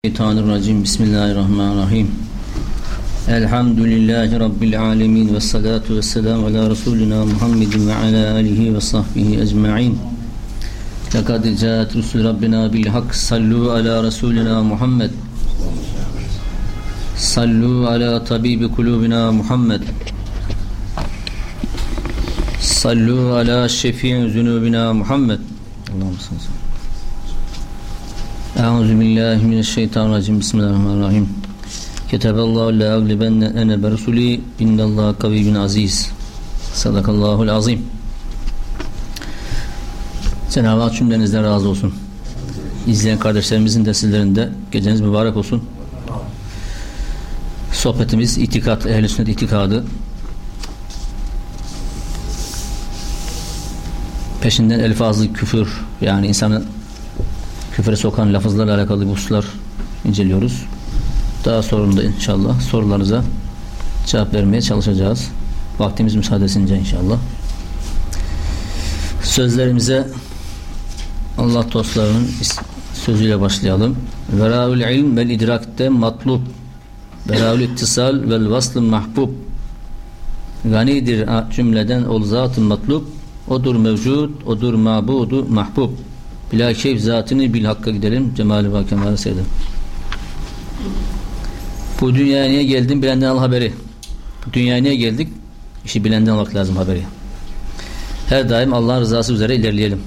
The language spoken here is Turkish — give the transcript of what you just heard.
الشيطان الرجيم. بسم الله الرحمن الرحيم. الحمد لله رب العالمين والصلاة والسلام على رسولنا محمد وعلى آله وصحبه أجمعين. لقد جاءت رسول ربنا بالحق. صلوا على رسولنا محمد. صلوا على طبيب قلوبنا محمد. صلوا على شفيع ذنوبنا محمد. اللهم صل وسلم. Euzu billahi mineşşeytanirracim. Bismillahirrahmanirrahim. Keteballahu la aglibenne ene bersuli innallaha kaviyyun aziz. Sadakallahul azim. Cenab-ı Hak cümlenizden razı olsun. İzleyen kardeşlerimizin de sizlerin de geceniz mübarek olsun. Sohbetimiz itikat, ehl-i sünnet itikadı. Peşinden elfazlı küfür yani insanı küfre sokan lafızlarla alakalı bu hususlar inceliyoruz. Daha sonunda inşallah sorularınıza cevap vermeye çalışacağız. Vaktimiz müsaadesince inşallah. Sözlerimize Allah dostlarının sözüyle başlayalım. Veraül ilm vel idrakte matlub Veraül ittisal vel vaslı mahbub Ganidir cümleden ol zatı matlub Odur mevcud, odur mabudu mahbub Bila keyf zatını bil hakka gidelim. Cemali ve kemale seyredelim. Bu dünyaya niye geldin? Bilenden al haberi. Bu dünyaya niye geldik? İşi bilenden almak lazım haberi. Her daim Allah'ın rızası üzere ilerleyelim.